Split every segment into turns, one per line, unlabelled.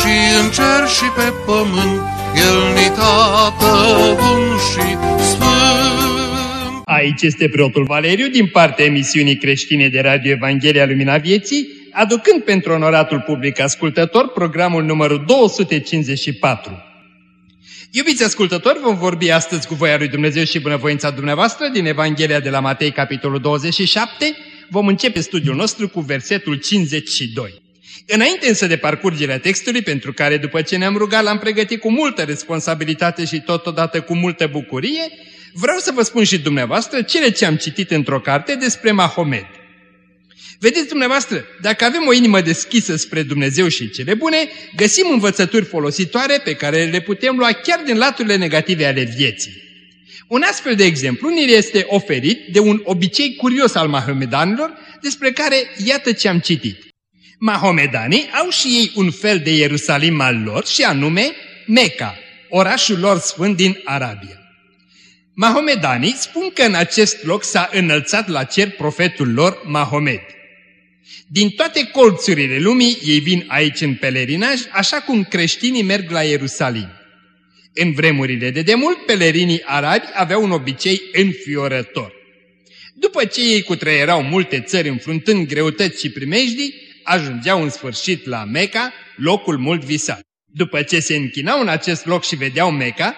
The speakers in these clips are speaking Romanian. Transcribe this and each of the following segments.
și în cer și pe pământ, El ni tată bun și sfânt.
Aici este preotul Valeriu din partea emisiunii creștine de Radio Evanghelia Lumina Vieții, aducând pentru onoratul public ascultător programul numărul 254. Iubiți ascultători, vom vorbi astăzi cu voia lui Dumnezeu și bunăvoința dumneavoastră din Evanghelia de la Matei, capitolul 27. Vom începe studiul nostru cu versetul 52. Înainte însă de parcurgerea textului, pentru care după ce ne-am rugat l-am pregătit cu multă responsabilitate și totodată cu multă bucurie, vreau să vă spun și dumneavoastră cele ce am citit într-o carte despre Mahomet. Vedeți dumneavoastră, dacă avem o inimă deschisă spre Dumnezeu și cele bune, găsim învățături folositoare pe care le putem lua chiar din laturile negative ale vieții. Un astfel de exemplu ni este oferit de un obicei curios al mahomedanilor, despre care iată ce am citit. Mahomedanii au și ei un fel de Ierusalim al lor și anume Meca, orașul lor sfânt din Arabia. Mahomedanii spun că în acest loc s-a înălțat la cer profetul lor Mahomed. Din toate colțurile lumii ei vin aici în pelerinaj, așa cum creștinii merg la Ierusalim. În vremurile de demult, pelerinii arabi aveau un obicei înfiorător. După ce ei cutreierau multe țări înfruntând greutăți și primejdii, ajungeau în sfârșit la Meca, locul mult visat. După ce se închinau în acest loc și vedeau Meca,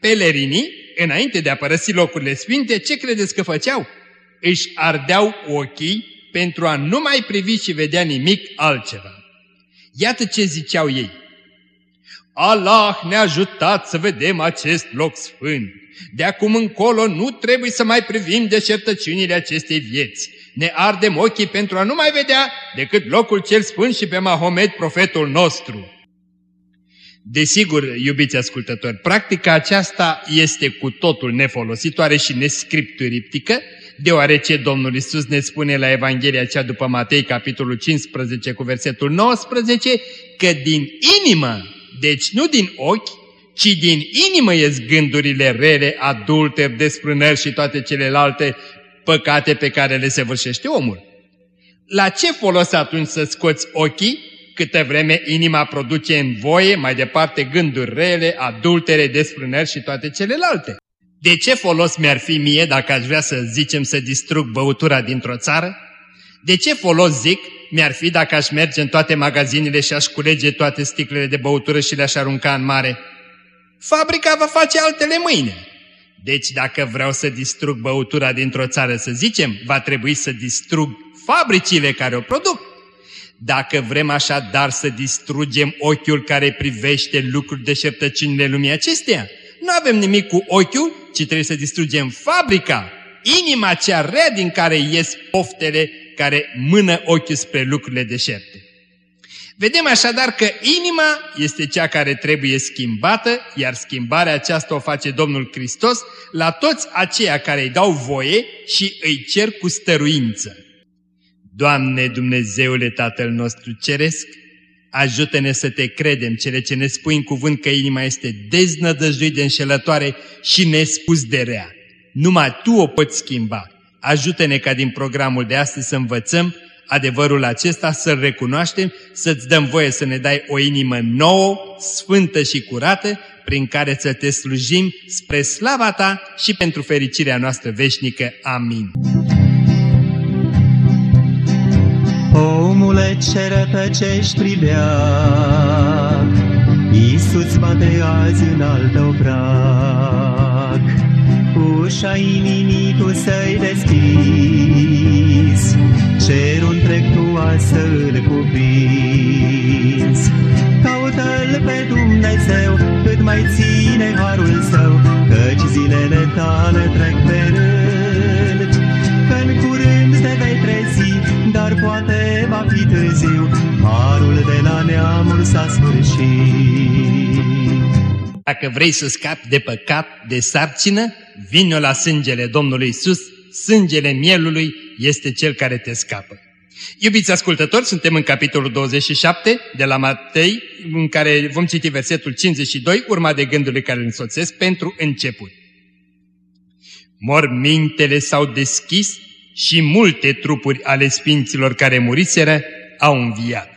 pelerinii, înainte de a părăsi locurile sfinte, ce credeți că făceau? Își ardeau ochii pentru a nu mai privi și vedea nimic altceva. Iată ce ziceau ei. Allah ne-a ajutat să vedem acest loc sfânt. De acum încolo nu trebuie să mai privim deșertăciunile acestei vieți. Ne ardem ochii pentru a nu mai vedea decât locul cel sfânt și pe Mahomet, profetul nostru. Desigur, iubiți ascultători, practica aceasta este cu totul nefolositoare și nescripturiptică, deoarece Domnul Isus ne spune la Evanghelia cea după Matei, capitolul 15, cu versetul 19, că din inimă, deci nu din ochi, ci din inimă ies gândurile rele, adulte, desprânări și toate celelalte păcate pe care le săvârșește omul. La ce folos atunci să scoți ochii, câtă vreme inima produce în voie mai departe gânduri rele, adultere, desprânări și toate celelalte? De ce folos mi-ar fi mie dacă aș vrea să zicem să distrug băutura dintr-o țară? De ce folos zic mi-ar fi dacă aș merge în toate magazinele și aș culege toate sticlele de băutură și le-aș arunca în mare? Fabrica va face altele mâine. Deci dacă vreau să distrug băutura dintr-o țară, să zicem, va trebui să distrug fabricile care o produc. Dacă vrem așadar să distrugem ochiul care privește lucruri de șertăciunile lumii acesteia, nu avem nimic cu ochiul, ci trebuie să distrugem fabrica, inima cea rea din care ies poftele care mână ochiul spre lucrurile deșerte. Vedem așadar că inima este cea care trebuie schimbată, iar schimbarea aceasta o face Domnul Hristos la toți aceia care îi dau voie și îi cer cu stăruință. Doamne Dumnezeule Tatăl nostru Ceresc, Ajută-ne să te credem cele ce ne spui în cuvânt că inima este deznădăjduit de înșelătoare și nespus de rea. Numai Tu o poți schimba. Ajută-ne ca din programul de astăzi să învățăm adevărul acesta, să-l recunoaștem, să-ți dăm voie să ne dai o inimă nouă, sfântă și curată, prin care să te slujim spre slava Ta și pentru fericirea noastră veșnică. Amin.
Omule ce rătăcești privea, Iisus bate azi în alt obrac. Ușa inimii tu să-i deschizi, Cerul întreg tu să-l cuprinzi. Caută-L pe Dumnezeu, cât mai ține harul său, Căci zilele tale trec pe rând, Că-n curând te vei trezi, dar poate va fi târziu, harul Timpul de la neamuri s-a sfârșit.
Dacă vrei să scapi de păcat, de sarcină, vină la sângele Domnului Isus, sângele mielului este cel care te scapă. Iubiți ascultători, suntem în capitolul 27 de la Matei, în care vom citi versetul 52, urma de gândurile care îl însoțesc pentru început. Mormintele s-au deschis și multe trupuri ale sfinților care muriseră au înviat.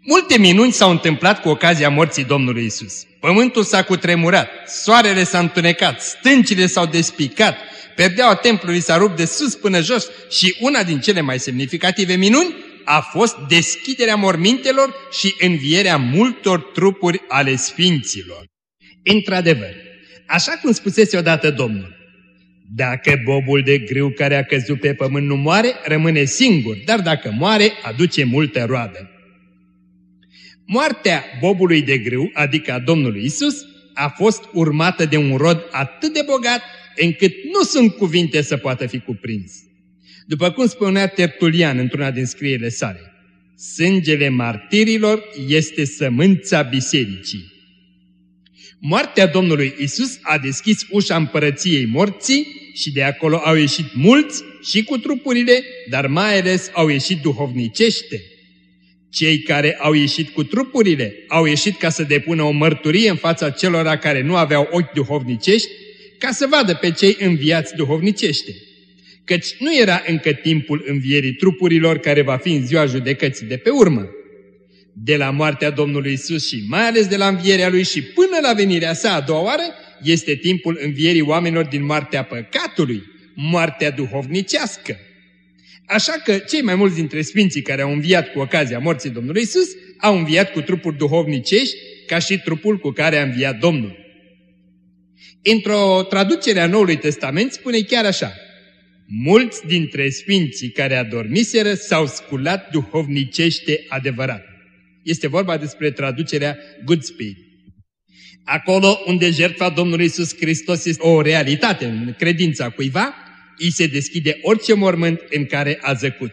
Multe minuni s-au întâmplat cu ocazia morții Domnului Isus. Pământul s-a cutremurat, soarele s-a întunecat, stâncile s-au despicat, perdeaua templului s-a rupt de sus până jos și una din cele mai semnificative minuni a fost deschiderea mormintelor și învierea multor trupuri ale sfinților. Într-adevăr, așa cum spusese odată Domnul, dacă bobul de grâu care a căzut pe pământ nu moare, rămâne singur, dar dacă moare, aduce multă roadă. Moartea bobului de grâu, adică a Domnului Isus, a fost urmată de un rod atât de bogat încât nu sunt cuvinte să poată fi cuprins. După cum spunea Tertulian într-una din scrierile sale, sângele martirilor este sămânța bisericii. Moartea Domnului Isus a deschis ușa împărăției morții și de acolo au ieșit mulți și cu trupurile, dar mai ales au ieșit duhovnicește. Cei care au ieșit cu trupurile au ieșit ca să depună o mărturie în fața celor care nu aveau ochi duhovnicești, ca să vadă pe cei înviați duhovnicește. Căci nu era încă timpul învierii trupurilor care va fi în ziua judecății de pe urmă. De la moartea Domnului Isus și mai ales de la învierea Lui și până la venirea sa a doua oară, este timpul învierii oamenilor din moartea păcatului, moartea duhovnicească. Așa că cei mai mulți dintre sfinții care au înviat cu ocazia morții Domnului Isus au înviat cu trupuri duhovnicești ca și trupul cu care a înviat Domnul. Într-o traducere a Noului Testament spune chiar așa, Mulți dintre sfinții care adormiseră s-au sculat duhovnicește adevărat. Este vorba despre traducerea Goodspeed. Acolo unde jertfa Domnului Isus Hristos este o realitate în credința cuiva, îi se deschide orice mormânt în care a zăcut.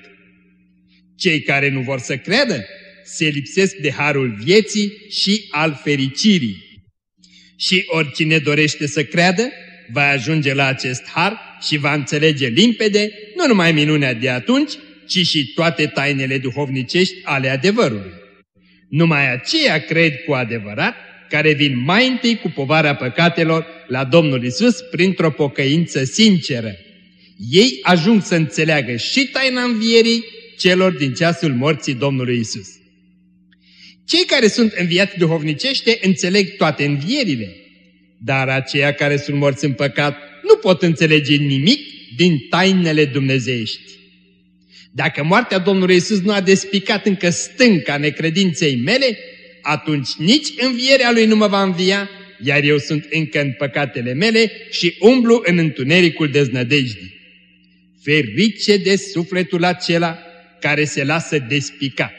Cei care nu vor să creadă se lipsesc de harul vieții și al fericirii. Și oricine dorește să creadă, va ajunge la acest har și va înțelege limpede nu numai minunea de atunci, ci și toate tainele duhovnicești ale adevărului. Numai aceia cred cu adevărat care vin mai întâi cu povara păcatelor la Domnul Isus printr-o pocăință sinceră ei ajung să înțeleagă și taina învierii celor din ceasul morții Domnului Isus. Cei care sunt înviați duhovnicește înțeleg toate învierile, dar aceia care sunt morți în păcat nu pot înțelege nimic din tainele dumnezeiești. Dacă moartea Domnului Isus nu a despicat încă stânca necredinței mele, atunci nici învierea Lui nu mă va învia, iar eu sunt încă în păcatele mele și umblu în întunericul deznădejdii. Ferice de sufletul acela care se lasă despicat.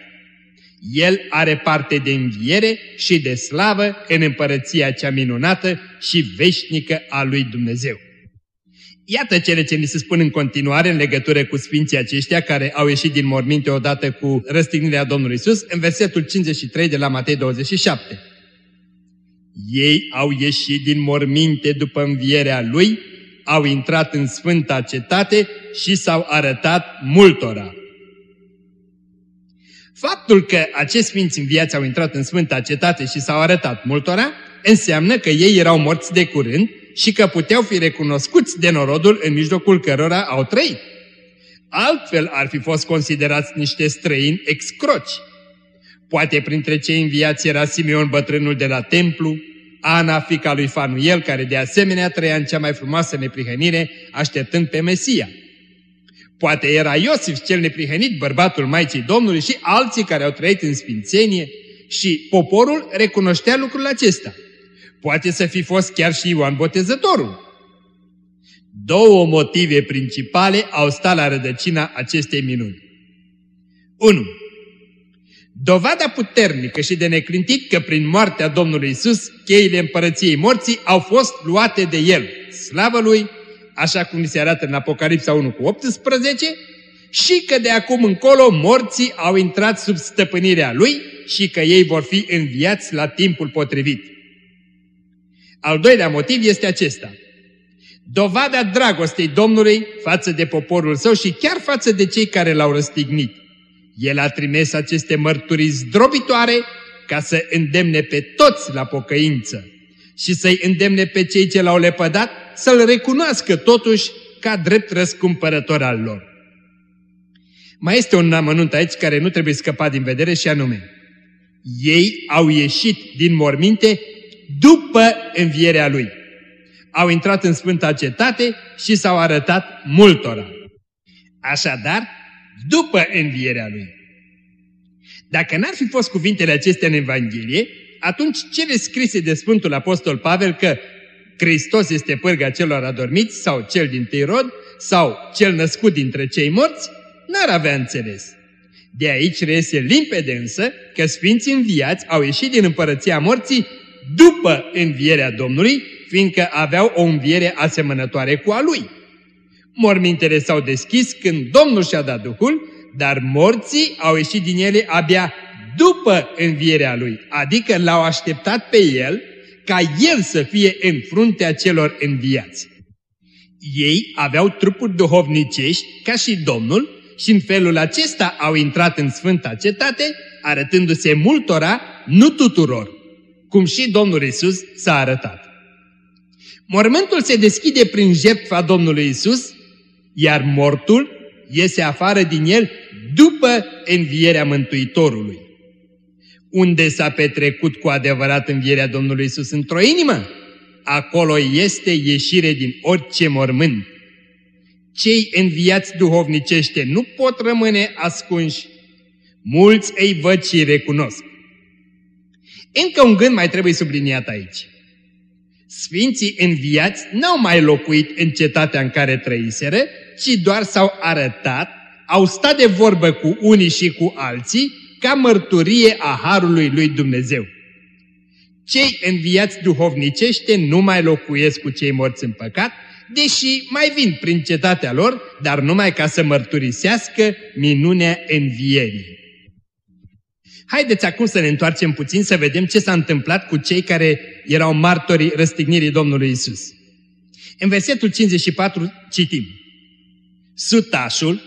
El are parte de înviere și de slavă în împărăția cea minunată și veșnică a lui Dumnezeu. Iată cele ce ni se spun în continuare în legătură cu sfinții aceștia care au ieșit din morminte odată cu răstignirea Domnului Isus în versetul 53 de la Matei 27. Ei au ieșit din morminte după învierea Lui au intrat în sfânta cetate și s-au arătat multora. Faptul că acești sfinți viață au intrat în sfânta cetate și s-au arătat multora, înseamnă că ei erau morți de curând și că puteau fi recunoscuți de norodul în mijlocul cărora au trăit. Altfel ar fi fost considerați niște străini excroci. Poate printre cei înviați era Simeon bătrânul de la templu, Ana, fica lui Fanuel, care de asemenea trăia în cea mai frumoasă neprihănire, așteptând pe Mesia. Poate era Iosif cel neprihănit, bărbatul Maicii Domnului și alții care au trăit în sfințenie și poporul recunoștea lucrul acesta. Poate să fi fost chiar și Ioan Botezătorul. Două motive principale au stat la rădăcina acestei minuni. 1. Dovada puternică și de neclintit că prin moartea Domnului Isus, cheile împărăției morții au fost luate de El. Slavă Lui, așa cum se arată în Apocalipsa 1 cu 18, și că de acum încolo morții au intrat sub stăpânirea lui și că ei vor fi înviați la timpul potrivit. Al doilea motiv este acesta. Dovada dragostei Domnului față de poporul său și chiar față de cei care l-au răstignit. El a trimis aceste mărturii zdrobitoare ca să îndemne pe toți la pocăință și să-i îndemne pe cei ce l-au lepădat să-l recunoască totuși ca drept răscumpărător al lor. Mai este un amănunt aici care nu trebuie scăpat din vedere și anume, ei au ieșit din morminte după învierea lui. Au intrat în Sfânta Cetate și s-au arătat multora. Așadar, după învierea lui. Dacă n-ar fi fost cuvintele acestea în Evanghelie, atunci cele scrise de Sfântul Apostol Pavel că Hristos este pârga celor adormiți sau cel din Tirod sau cel născut dintre cei morți, n-ar avea înțeles. De aici reiese limpede însă că Sfinții înviați au ieșit din împărăția morții după învierea Domnului, fiindcă aveau o înviere asemănătoare cu a Lui. Mormintele s-au deschis când Domnul și-a dat Duhul, dar morții au ieșit din ele abia după învierea Lui, adică l-au așteptat pe El ca El să fie în fruntea celor înviați. Ei aveau trupuri duhovnicești ca și Domnul și în felul acesta au intrat în Sfânta Cetate, arătându-se multora, nu tuturor, cum și Domnul Isus s-a arătat. Mormântul se deschide prin jertfa Domnului Isus, iar mortul iese afară din el după învierea Mântuitorului. Unde s-a petrecut cu adevărat învierea Domnului Isus într-o inimă, acolo este ieșire din orice mormânt. Cei înviați duhovnicește nu pot rămâne ascunși. Mulți îi văd și recunosc. Încă un gând mai trebuie subliniat aici. Sfinții înviați n-au mai locuit în cetatea în care trăiseră, ci doar s-au arătat, au stat de vorbă cu unii și cu alții, ca mărturie a Harului lui Dumnezeu. Cei înviați duhovnicește nu mai locuiesc cu cei morți în păcat, deși mai vin prin cetatea lor, dar numai ca să mărturisească minunea învierii. Haideți acum să ne întoarcem puțin să vedem ce s-a întâmplat cu cei care erau martorii răstignirii Domnului Isus. În versetul 54 citim. Sutașul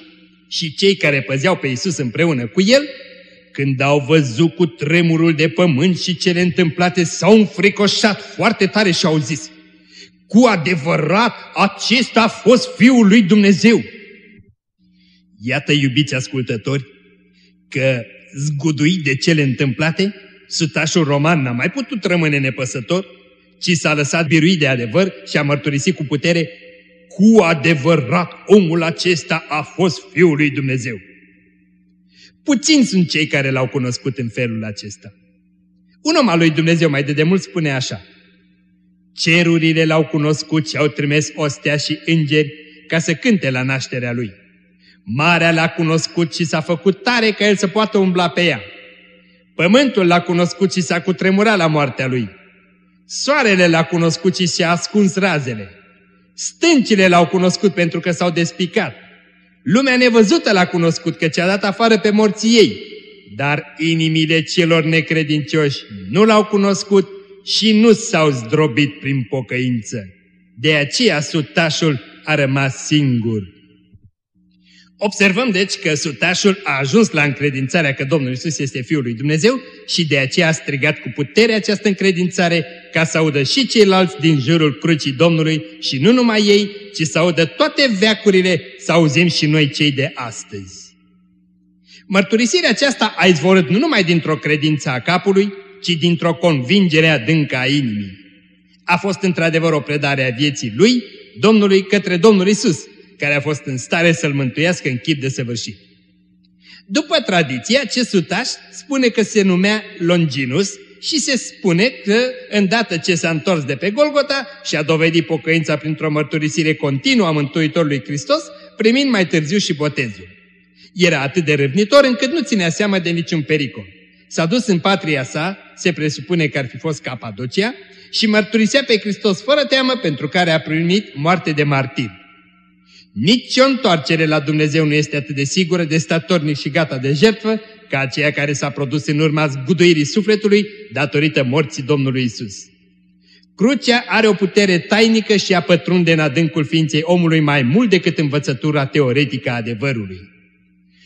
și cei care păzeau pe Isus împreună cu el, când au văzut cu tremurul de pământ și cele întâmplate, s-au înfricoșat foarte tare și au zis, cu adevărat, acesta a fost Fiul lui Dumnezeu. Iată, iubiți ascultători, că zguduit de cele întâmplate, sutașul roman n-a mai putut rămâne nepăsător, ci s-a lăsat biruit de adevăr și a mărturisit cu putere, cu adevărat omul acesta a fost Fiul lui Dumnezeu. Puțini sunt cei care l-au cunoscut în felul acesta. Un om al lui Dumnezeu mai de demult spune așa, Cerurile l-au cunoscut și au trimis ostea și îngeri ca să cânte la nașterea lui. Marea l-a cunoscut și s-a făcut tare ca el să poată umbla pe ea. Pământul l-a cunoscut și s-a cutremurat la moartea lui. Soarele l-a cunoscut și și-a ascuns razele. Stâncile l-au cunoscut pentru că s-au despicat. Lumea nevăzută l-a cunoscut că ce-a dat afară pe morții ei. Dar inimile celor necredincioși nu l-au cunoscut și nu s-au zdrobit prin pocăință. De aceea sutașul a rămas singur. Observăm deci că sutașul a ajuns la încredințarea că Domnul Isus este Fiul lui Dumnezeu și de aceea a strigat cu putere această încredințare ca să audă și ceilalți din jurul crucii Domnului și nu numai ei, ci să audă toate veacurile să auzim și noi cei de astăzi. Mărturisirea aceasta a izvorât nu numai dintr-o credință a capului, ci dintr-o convingere adâncă a inimii. A fost într-adevăr o predare a vieții lui, Domnului către Domnul Isus, care a fost în stare să-l mântuiască în chip de săvârșit. După tradiție, acest sutaș spune că se numea Longinus și se spune că, îndată ce s-a întors de pe Golgota și a dovedit pocăința printr-o mărturisire continuă a Mântuitorului Hristos, primind mai târziu și botezul. Era atât de râvnitor încât nu ținea seama de niciun pericol. S-a dus în patria sa, se presupune că ar fi fost Capadocia, și mărturisea pe Hristos fără teamă pentru care a primit moarte de martir. Nici o întoarcere la Dumnezeu nu este atât de sigură, de statornic și gata de jertfă, ca aceea care s-a produs în urma zguduirii sufletului datorită morții Domnului Isus. Crucea are o putere tainică și a pătrunde în adâncul ființei omului mai mult decât învățătura teoretică a adevărului.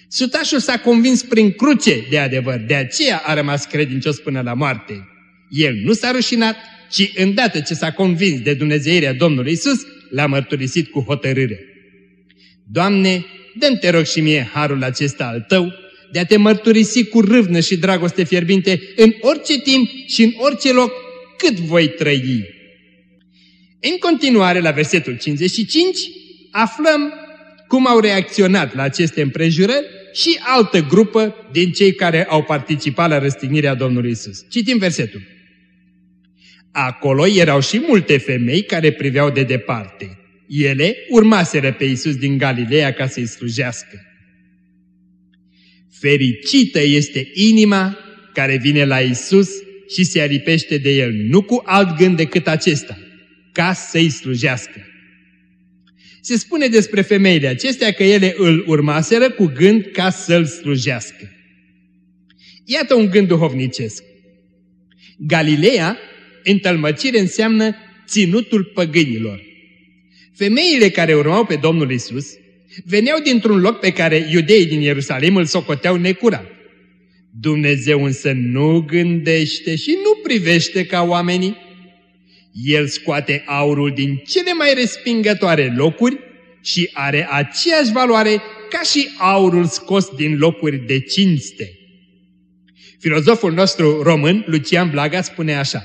Sutașul s-a convins prin cruce de adevăr, de aceea a rămas credincios până la moarte. El nu s-a rușinat, ci îndată ce s-a convins de Dumnezeirea Domnului Isus, l-a mărturisit cu hotărâre. Doamne, dă te rog și mie harul acesta al Tău, de a te mărturisi cu râvnă și dragoste fierbinte în orice timp și în orice loc cât voi trăi. În continuare, la versetul 55, aflăm cum au reacționat la aceste împrejurări și altă grupă din cei care au participat la răstignirea Domnului Isus. Citim versetul. Acolo erau și multe femei care priveau de departe. Ele urmaseră pe Isus din Galileea ca să-i slujească. Fericită este inima care vine la Isus și se aripește de El, nu cu alt gând decât acesta, ca să-i slujească. Se spune despre femeile acestea că ele îl urmaseră cu gând ca să-l slujească. Iată un gând duhovnicesc. Galileea, în tălmăcire, înseamnă ținutul păgânilor. Femeile care urmau pe Domnul Isus veneau dintr-un loc pe care iudeii din Ierusalim îl socoteau necurat. Dumnezeu însă nu gândește și nu privește ca oamenii. El scoate aurul din cele mai respingătoare locuri și are aceeași valoare ca și aurul scos din locuri de cinste. Filozoful nostru român, Lucian Blaga, spune așa.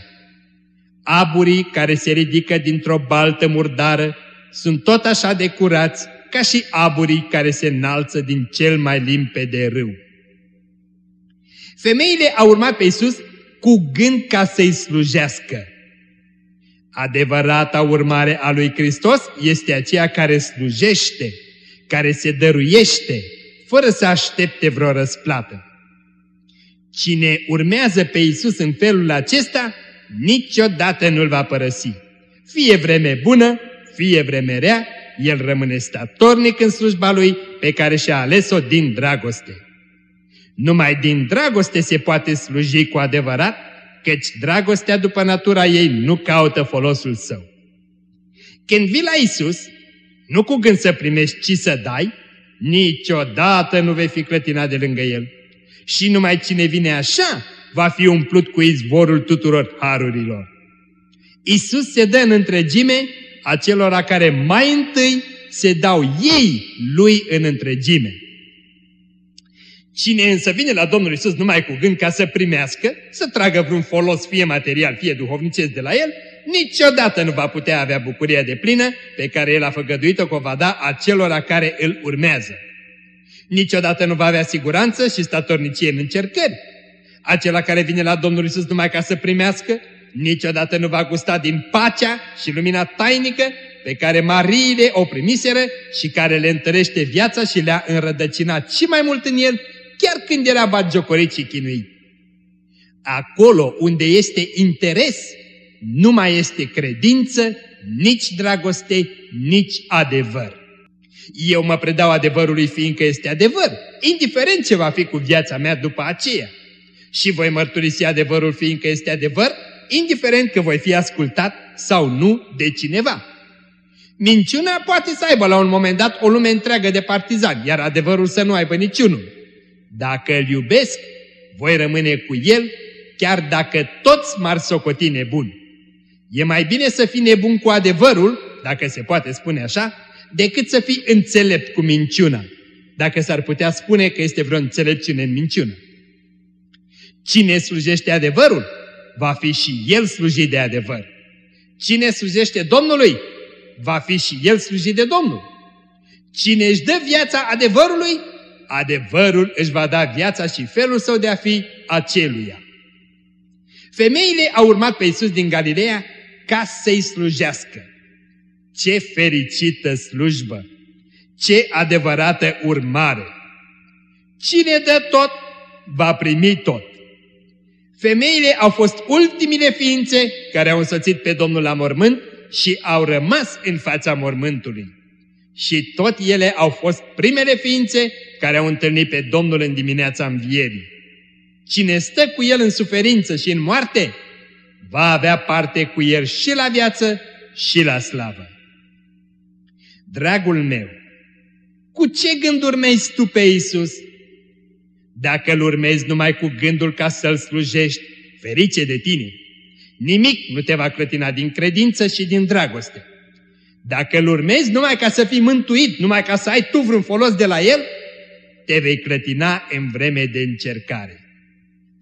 Aburii care se ridică dintr-o baltă murdară sunt tot așa de curați ca și aburii care se înalță din cel mai limpede râu. Femeile au urmat pe Iisus cu gând ca să-i slujească. Adevărata urmare a lui Hristos este aceea care slujește, care se dăruiește, fără să aștepte vreo răsplată. Cine urmează pe Iisus în felul acesta, niciodată nu-L va părăsi. Fie vreme bună, fie vreme rea, El rămâne statornic în slujba Lui pe care și-a ales-o din dragoste. Numai din dragoste se poate sluji cu adevărat, căci dragostea după natura ei nu caută folosul său. Când vii la Isus, nu cu gând să primești, ci să dai, niciodată nu vei fi clătinat de lângă El. Și numai cine vine așa, va fi umplut cu izvorul tuturor harurilor. Isus se dă în întregime acelora care mai întâi se dau ei lui în întregime. Cine însă vine la Domnul Isus numai cu gând ca să primească, să tragă vreun folos, fie material, fie duhovnicesc de la el, niciodată nu va putea avea bucuria de plină pe care el a făgăduit-o că o va da acelora care îl urmează. Niciodată nu va avea siguranță și statornicie în încercări. Acela care vine la Domnul Isus numai ca să primească, niciodată nu va gusta din pacea și lumina tainică pe care Mariile o primiseră și care le întărește viața și le-a înrădăcinat și mai mult în el chiar când era bagiocorit și chinuit. Acolo unde este interes, nu mai este credință, nici dragoste, nici adevăr. Eu mă predau adevărului fiindcă este adevăr, indiferent ce va fi cu viața mea după aceea. Și voi mărturisi adevărul fiindcă este adevăr, indiferent că voi fi ascultat sau nu de cineva. Minciuna poate să aibă la un moment dat o lume întreagă de partizani, iar adevărul să nu aibă niciunul. Dacă îl iubesc, voi rămâne cu el, chiar dacă toți m-ar socoti nebun. E mai bine să fii nebun cu adevărul, dacă se poate spune așa, decât să fii înțelept cu minciuna, dacă s-ar putea spune că este vreo înțelepciune în minciună. Cine slujește adevărul, va fi și el slujit de adevăr. Cine slujește Domnului, va fi și el slujit de Domnul. Cine își dă viața adevărului, adevărul își va da viața și felul său de a fi aceluia. Femeile au urmat pe Iisus din Galileea ca să-i slujească. Ce fericită slujbă! Ce adevărată urmare! Cine dă tot, va primi tot. Femeile au fost ultimile ființe care au însoțit pe Domnul la mormânt și au rămas în fața mormântului. Și tot ele au fost primele ființe care au întâlnit pe Domnul în dimineața învierii. Cine stă cu El în suferință și în moarte, va avea parte cu El și la viață și la slavă. Dragul meu, cu ce gând urmezi tu pe Isus? Dacă îl urmezi numai cu gândul ca să-L slujești, ferice de tine! Nimic nu te va clătina din credință și din dragoste. Dacă îl urmezi numai ca să fii mântuit, numai ca să ai tu vreun folos de la el, te vei clătina în vreme de încercare.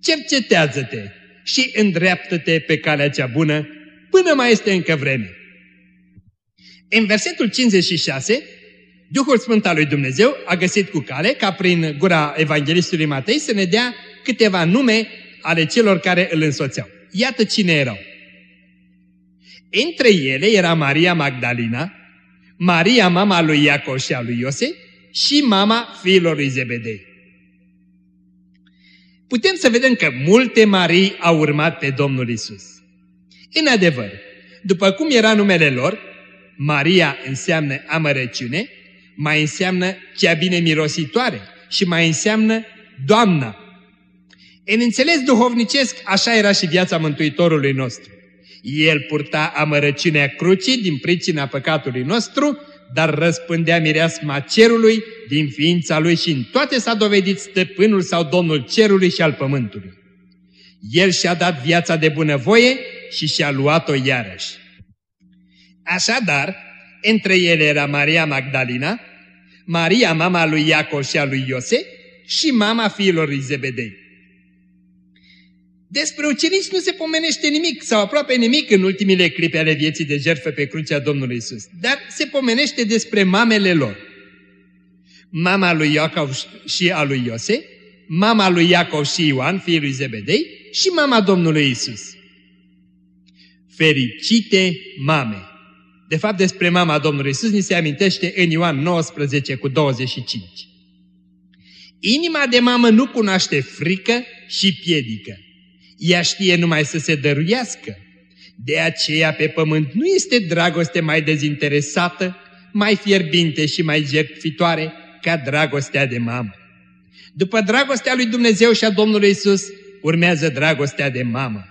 Cercetează-te și îndreaptă-te pe calea cea bună până mai este încă vreme. În versetul 56, Duhul Sfânt al lui Dumnezeu a găsit cu cale ca prin gura Evanghelistului Matei să ne dea câteva nume ale celor care îl însoțeau. Iată cine erau. Între ele era Maria Magdalena, Maria mama lui Iacov și a lui Iose și mama fiilor lui Zebedei. Putem să vedem că multe Marii au urmat pe Domnul Isus. În adevăr, după cum era numele lor, Maria înseamnă amărăciune, mai înseamnă cea bine mirositoare și mai înseamnă Doamna. În înțeles duhovnicesc, așa era și viața Mântuitorului nostru. El purta amărăciunea crucii din pricina păcatului nostru, dar răspândea mireasma cerului din ființa lui și în toate s-a dovedit stăpânul sau domnul cerului și al pământului. El și-a dat viața de bunăvoie și și-a luat-o iarăși. Așadar, între ele era Maria Magdalena, Maria mama lui Iacov și a lui Iose și mama fiilor lui Zebedei. Despre ucenici nu se pomenește nimic sau aproape nimic în ultimile clipe ale vieții de jertfă pe crucea Domnului Isus, dar se pomenește despre mamele lor. Mama lui Iacov și a lui Iose, mama lui Iacov și Ioan, fiul lui Zebedei, și mama Domnului Isus. Fericite mame! De fapt, despre mama Domnului Isus ni se amintește în Ioan 19 cu 25. Inima de mamă nu cunoaște frică și piedică ea știe numai să se dăruiască. De aceea pe pământ nu este dragoste mai dezinteresată, mai fierbinte și mai jertfitoare ca dragostea de mamă. După dragostea lui Dumnezeu și a Domnului Isus, urmează dragostea de mamă.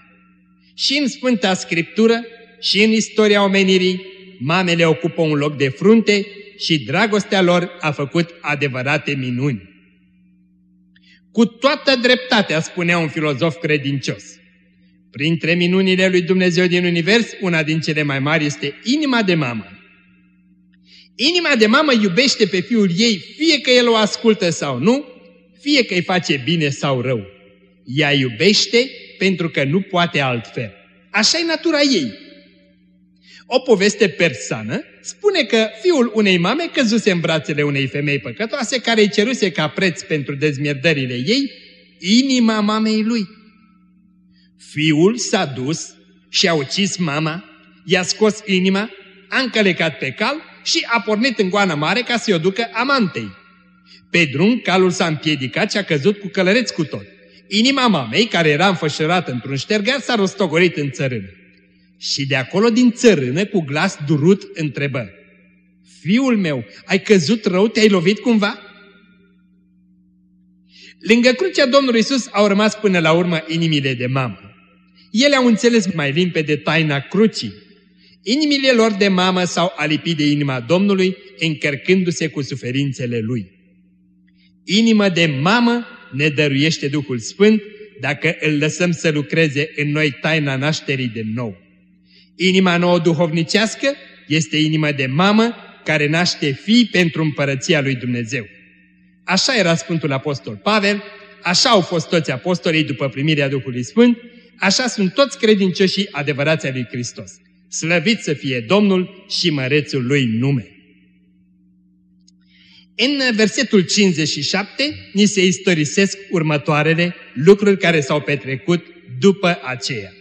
Și în Sfânta Scriptură și în istoria omenirii, mamele ocupă un loc de frunte și dragostea lor a făcut adevărate minuni. Cu toată dreptatea, spunea un filozof credincios. Printre minunile lui Dumnezeu din univers, una din cele mai mari este inima de mamă. Inima de mamă iubește pe fiul ei, fie că el o ascultă sau nu, fie că îi face bine sau rău. Ea iubește pentru că nu poate altfel. Așa e natura ei. O poveste persană spune că fiul unei mame căzuse în brațele unei femei păcătoase care îi ceruse ca preț pentru dezmierdările ei inima mamei lui. Fiul s-a dus și a ucis mama, i-a scos inima, a încălecat pe cal și a pornit în goană mare ca să-i o ducă amantei. Pe drum, calul s-a împiedicat și a căzut cu călăreț cu tot. Inima mamei, care era înfășurată într-un ștergar, s-a rostogolit în țărână. Și de acolo din țărână, cu glas durut, întrebă, Fiul meu, ai căzut rău, te-ai lovit cumva? Lângă crucea Domnului Isus au rămas până la urmă inimile de mamă. Ele au înțeles mai limpede taina crucii. Inimile lor de mamă s-au alipit de inima Domnului, încărcându-se cu suferințele Lui. Inima de mamă ne dăruiește Duhul Sfânt dacă îl lăsăm să lucreze în noi taina nașterii de nou. Inima nouă duhovnicească este inima de mamă care naște fii pentru împărăția lui Dumnezeu. Așa era Sfântul Apostol Pavel, așa au fost toți apostolii după primirea Duhului Sfânt, așa sunt toți credincioșii adevărații lui Hristos. Slăvit să fie Domnul și mărețul lui nume. În versetul 57 ni se istorisesc următoarele lucruri care s-au petrecut după aceea.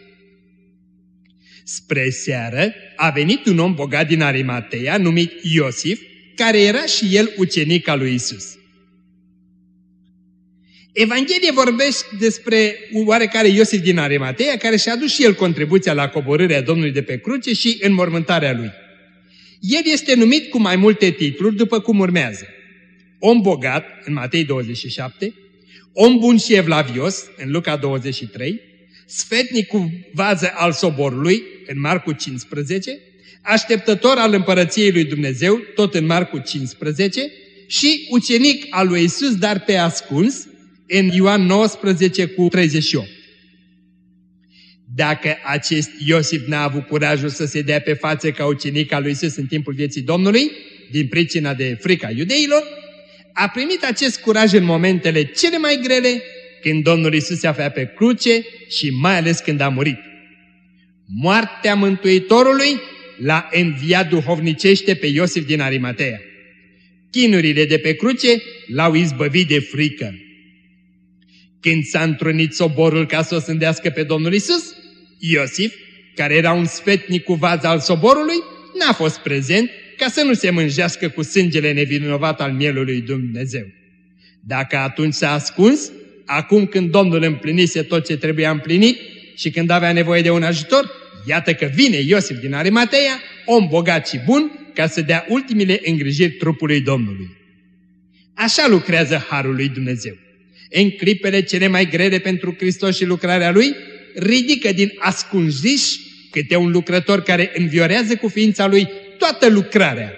Spre seară a venit un om bogat din Arimatea, numit Iosif, care era și el ucenic al lui Isus. Evanghelie vorbește despre oarecare Iosif din Arimatea, care și-a adus și el contribuția la coborârea Domnului de pe cruce și înmormântarea lui. El este numit cu mai multe titluri după cum urmează. Om bogat, în Matei 27, om bun și evlavios, în Luca 23, sfetnic cu vază al soborului, în Marcu 15, așteptător al împărăției lui Dumnezeu, tot în Marcu 15, și ucenic al lui Isus, dar pe ascuns, în Ioan 19 cu 38. Dacă acest Iosif n-a avut curajul să se dea pe față ca ucenic al lui Isus în timpul vieții Domnului, din pricina de frica iudeilor, a primit acest curaj în momentele cele mai grele, când Domnul Isus se afla pe cruce și mai ales când a murit. Moartea Mântuitorului l-a înviat duhovnicește pe Iosif din Arimatea. Chinurile de pe cruce l-au izbăvit de frică. Când s-a întrunit soborul ca să o sândească pe Domnul Isus, Iosif, care era un sfetnic cu vaza al soborului, n-a fost prezent ca să nu se mânjească cu sângele nevinovat al mielului Dumnezeu. Dacă atunci s-a ascuns, acum când Domnul împlinise tot ce trebuia împlinit și când avea nevoie de un ajutor, iată că vine Iosif din Arimateia, om bogat și bun, ca să dea ultimile îngrijiri trupului Domnului. Așa lucrează Harul lui Dumnezeu. În clipele cele mai grele pentru Hristos și lucrarea Lui, ridică din ascunziș câte un lucrător care înviorează cu ființa Lui toată lucrarea.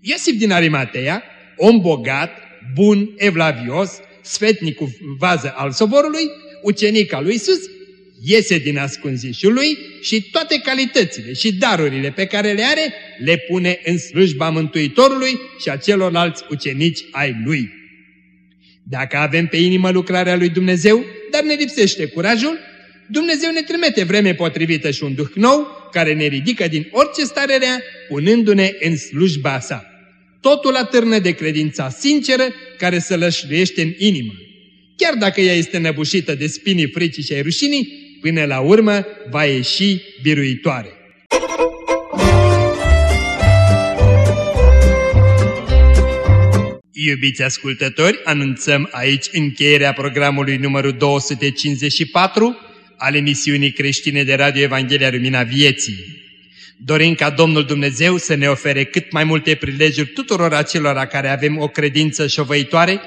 Iosif din Arimatea, om bogat, bun, evlavios, sfetnic cu vază al soborului, ucenic al lui Isus, iese din ascunzișul lui și toate calitățile și darurile pe care le are le pune în slujba Mântuitorului și a celorlalți ucenici ai lui. Dacă avem pe inimă lucrarea lui Dumnezeu, dar ne lipsește curajul, Dumnezeu ne trimite vreme potrivită și un duh nou care ne ridică din orice stare rea, punându-ne în slujba sa. Totul atârnă de credința sinceră care să lășluiește în inimă. Chiar dacă ea este năbușită de spinii fricii și ai rușinii, până la urmă va ieși biruitoare. Iubiți ascultători, anunțăm aici încheierea programului numărul 254 al emisiunii creștine de Radio Evanghelia Lumina Vieții. Dorim ca Domnul Dumnezeu să ne ofere cât mai multe prilejuri tuturor acelora care avem o credință șovăitoare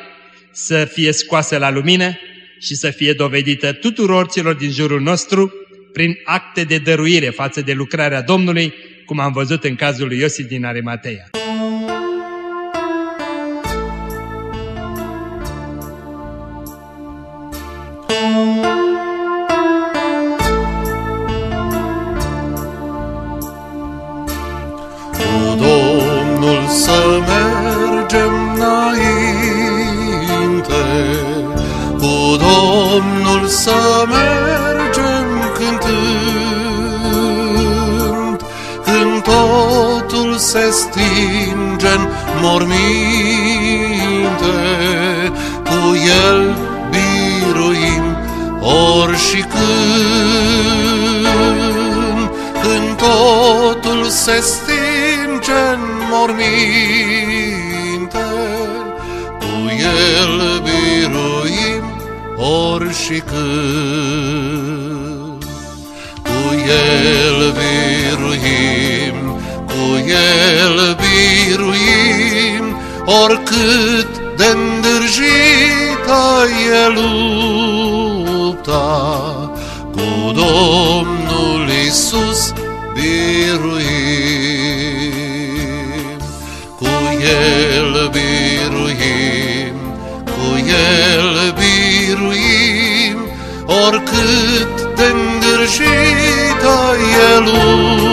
să fie scoasă la lumină și să fie dovedită tuturor celor din jurul nostru prin acte de dăruire față de lucrarea Domnului, cum am văzut în cazul lui Iosif din Arimatea.
Se stinge în morminte, cu el biruim ori și când, când totul se stinge în morminte, și când, cu el biruim cu el biruim, oricât de îndârjită e lupta, cu Domnul oricât de îndârjită e lupta,